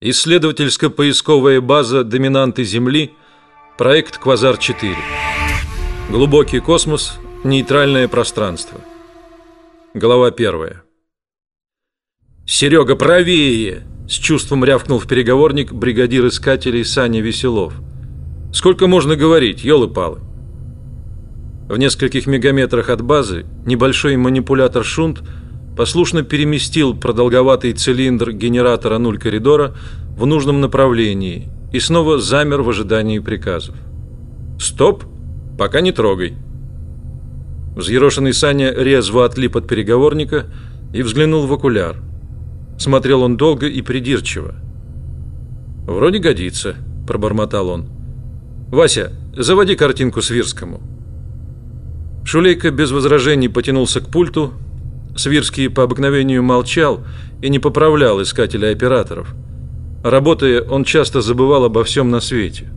Исследовательско-поисковая база «Доминанты Земли», проект «Квазар-4». Глубокий космос, нейтральное пространство. Глава первая. «Серега, правее!» – с чувством рявкнул в переговорник бригадир искателей Саня Веселов. «Сколько можно говорить, елы-палы?» В нескольких мегаметрах от базы небольшой манипулятор «Шунт» – послушно переместил продолговатый цилиндр генератора нуль коридора в нужном направлении и снова замер в ожидании приказов. «Стоп! Пока не трогай!» Взъерошенный Саня резво отлип от переговорника и взглянул в окуляр. Смотрел он долго и придирчиво. «Вроде годится», – пробормотал он. «Вася, заводи картинку Свирскому». Шулейка без возражений потянулся к пульту, Свирский по обыкновению молчал и не поправлял искателя операторов. Работая, он часто забывал обо всем на свете.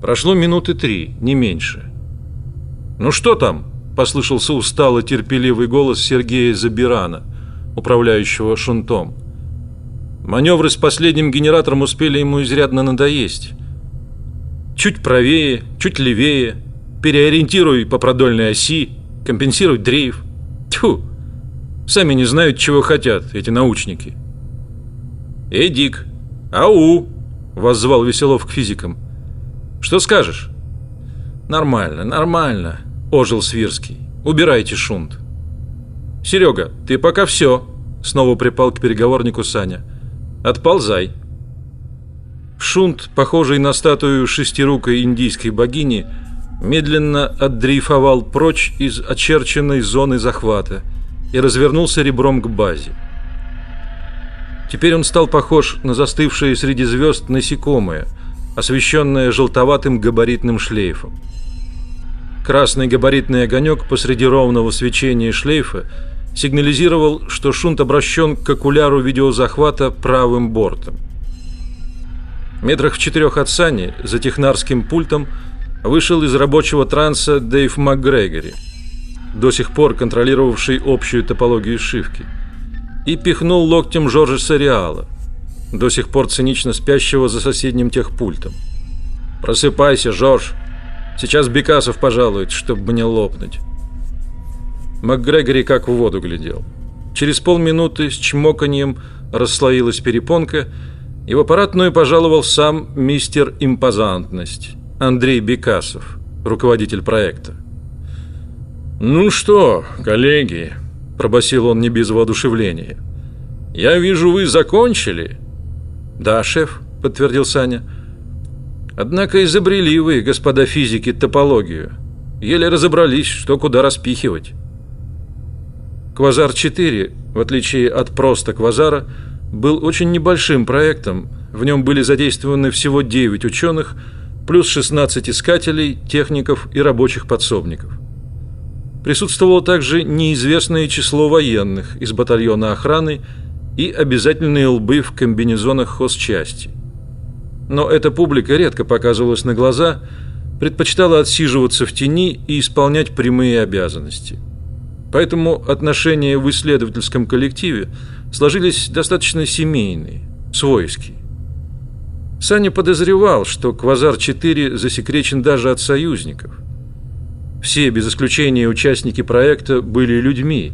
Прошло минуты три, не меньше. «Ну что там?» – послышался устало терпеливый голос Сергея Забирана, управляющего шунтом. Маневры с последним генератором успели ему изрядно надоесть. Чуть правее, чуть левее, переориентируй по продольной оси, компенсируй дрейф. Тьфу! Сами не знают, чего хотят эти научники. «Эй, Дик! Ау!» – воззвал Веселов к физикам. «Что скажешь?» «Нормально, нормально», – ожил Свирский. «Убирайте шунт». «Серега, ты пока все», – снова припал к переговорнику Саня. «Отползай». Шунт, похожий на статую шестирукой индийской богини, медленно отдрейфовал прочь из очерченной зоны захвата – и развернулся ребром к базе. Теперь он стал похож на застывшее среди звезд насекомое, освещенное желтоватым габаритным шлейфом. Красный габаритный огонек посреди ровного свечения шлейфа сигнализировал, что шунт обращен к окуляру видеозахвата правым бортом. Метрах в четырех от Сани, за технарским пультом, вышел из рабочего транса Дэйв МакГрегори до сих пор контролировавший общую топологию шивки, и пихнул локтем Жоржа Сориала, до сих пор цинично спящего за соседним техпультом. «Просыпайся, Жорж! Сейчас Бекасов пожалует, чтобы мне лопнуть!» МакГрегори как в воду глядел. Через полминуты с чмоканьем расслоилась перепонка, и в аппаратную пожаловал сам мистер Импозантность Андрей Бекасов, руководитель проекта. «Ну что, коллеги», – пробасил он не без воодушевления, – «я вижу, вы закончили». «Да, шеф», – подтвердил Саня. «Однако изобрели вы, господа физики, топологию. Еле разобрались, что куда распихивать». «Квазар-4», в отличие от просто «Квазара», был очень небольшим проектом. В нем были задействованы всего 9 ученых, плюс 16 искателей, техников и рабочих подсобников. Присутствовало также неизвестное число военных из батальона охраны и обязательные лбы в комбинезонах хозчасти. Но эта публика редко показывалась на глаза, предпочитала отсиживаться в тени и исполнять прямые обязанности. Поэтому отношения в исследовательском коллективе сложились достаточно семейные, свойские. Саня подозревал, что Квазар-4 засекречен даже от союзников – все, без исключения участники проекта, были людьми,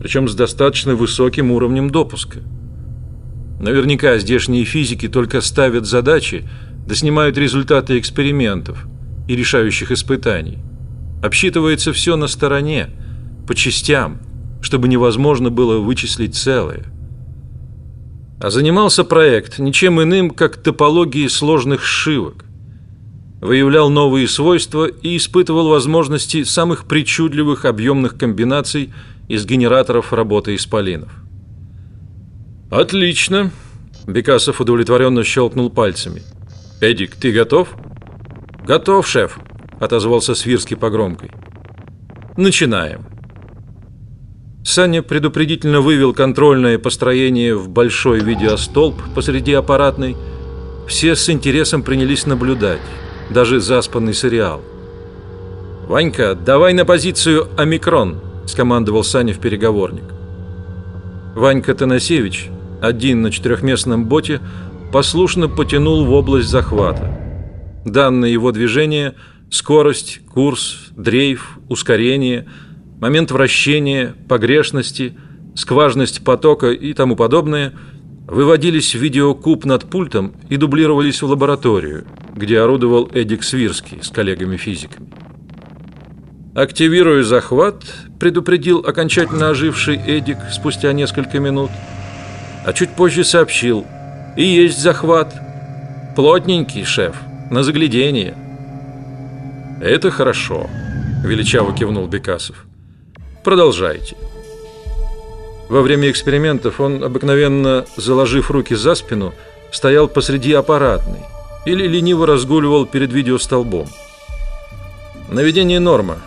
причем с достаточно высоким уровнем допуска. Наверняка здешние физики только ставят задачи, да снимают результаты экспериментов и решающих испытаний. Обсчитывается все на стороне, по частям, чтобы невозможно было вычислить целое. А занимался проект ничем иным, как топологией сложных сшивок выявлял новые свойства и испытывал возможности самых причудливых объемных комбинаций из генераторов работы исполинов. «Отлично!» – Бекасов удовлетворенно щелкнул пальцами. «Эдик, ты готов?» «Готов, шеф», – отозвался Свирский погромкой. «Начинаем». Саня предупредительно вывел контрольное построение в большой видеостолб посреди аппаратной. Все с интересом принялись наблюдать даже заспанный сериал. «Ванька, давай на позицию «Омикрон», – скомандовал Саня в переговорник. Ванька Танасевич, один на четырехместном боте, послушно потянул в область захвата. Данные его движения – скорость, курс, дрейф, ускорение, момент вращения, погрешности, скважность потока и тому подобное – выводились в видеокуб над пультом и дублировались в лабораторию, где орудовал Эдик Свирский с коллегами-физиками. «Активирую захват», — предупредил окончательно оживший Эдик спустя несколько минут, а чуть позже сообщил «И есть захват. Плотненький, шеф, на заглядение». «Это хорошо», — величаво кивнул Бекасов. «Продолжайте». Во время экспериментов он обыкновенно, заложив руки за спину, стоял посреди аппаратной или лениво разгуливал перед видеостолбом. Наведение норма,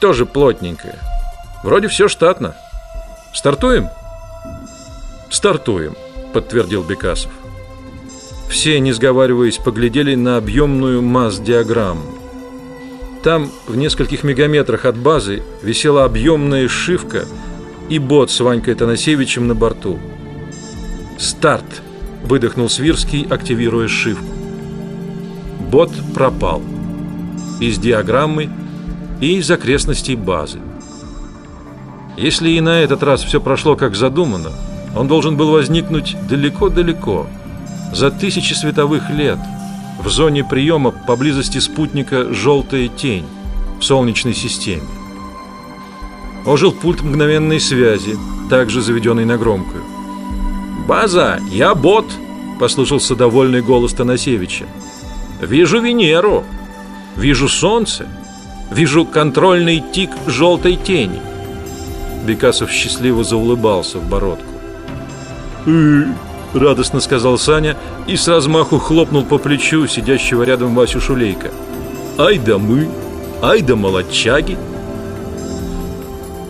тоже плотненькое. Вроде все штатно. Стартуем? Стартуем, подтвердил Бекасов. Все, не сговариваясь, поглядели на объемную масс-диаграмму. Там, в нескольких мегаметрах от базы, висела объемная шивка – и бот с Ванькой Танасевичем на борту. «Старт!» – выдохнул Свирский, активируя шивку. Бот пропал. Из диаграммы и из окрестностей базы. Если и на этот раз все прошло как задумано, он должен был возникнуть далеко-далеко, за тысячи световых лет, в зоне приема поблизости спутника «Желтая тень» в Солнечной системе. Ожил пульт мгновенной связи, также заведенный на громкую. «База, я бот!» – послышался довольный голос Танасевича. «Вижу Венеру, вижу солнце, вижу контрольный тик желтой тени». Бекасов счастливо заулыбался в бородку. «Э, радостно сказал Саня и с размаху хлопнул по плечу сидящего рядом Васю Шулейка. «Ай да мы! Ай да молодчаги!»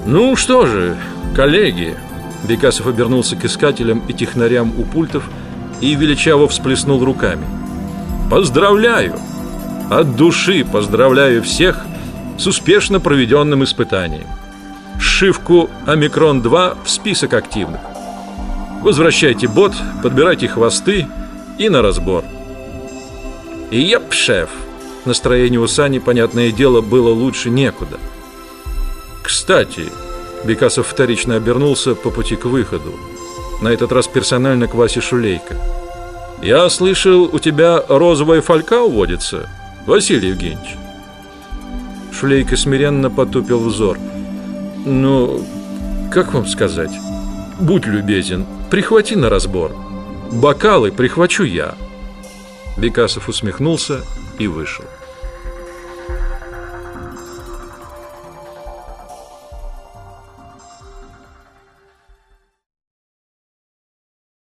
«Ну что же, коллеги!» Бекасов обернулся к искателям и технарям у пультов и величаво всплеснул руками. «Поздравляю! От души поздравляю всех с успешно проведенным испытанием. Шивку Омикрон-2 в список активных. Возвращайте бот, подбирайте хвосты и на разбор». «Еп, шеф!» Настроение у Сани, понятное дело, было лучше некуда – «Кстати...» Бекасов вторично обернулся по пути к выходу. На этот раз персонально к Васе Шулейко. «Я слышал, у тебя розовая фолька уводится, Василий Евгеньевич». Шулейко смиренно потупил взор. «Ну, как вам сказать? Будь любезен, прихвати на разбор. Бокалы прихвачу я». Бекасов усмехнулся и вышел.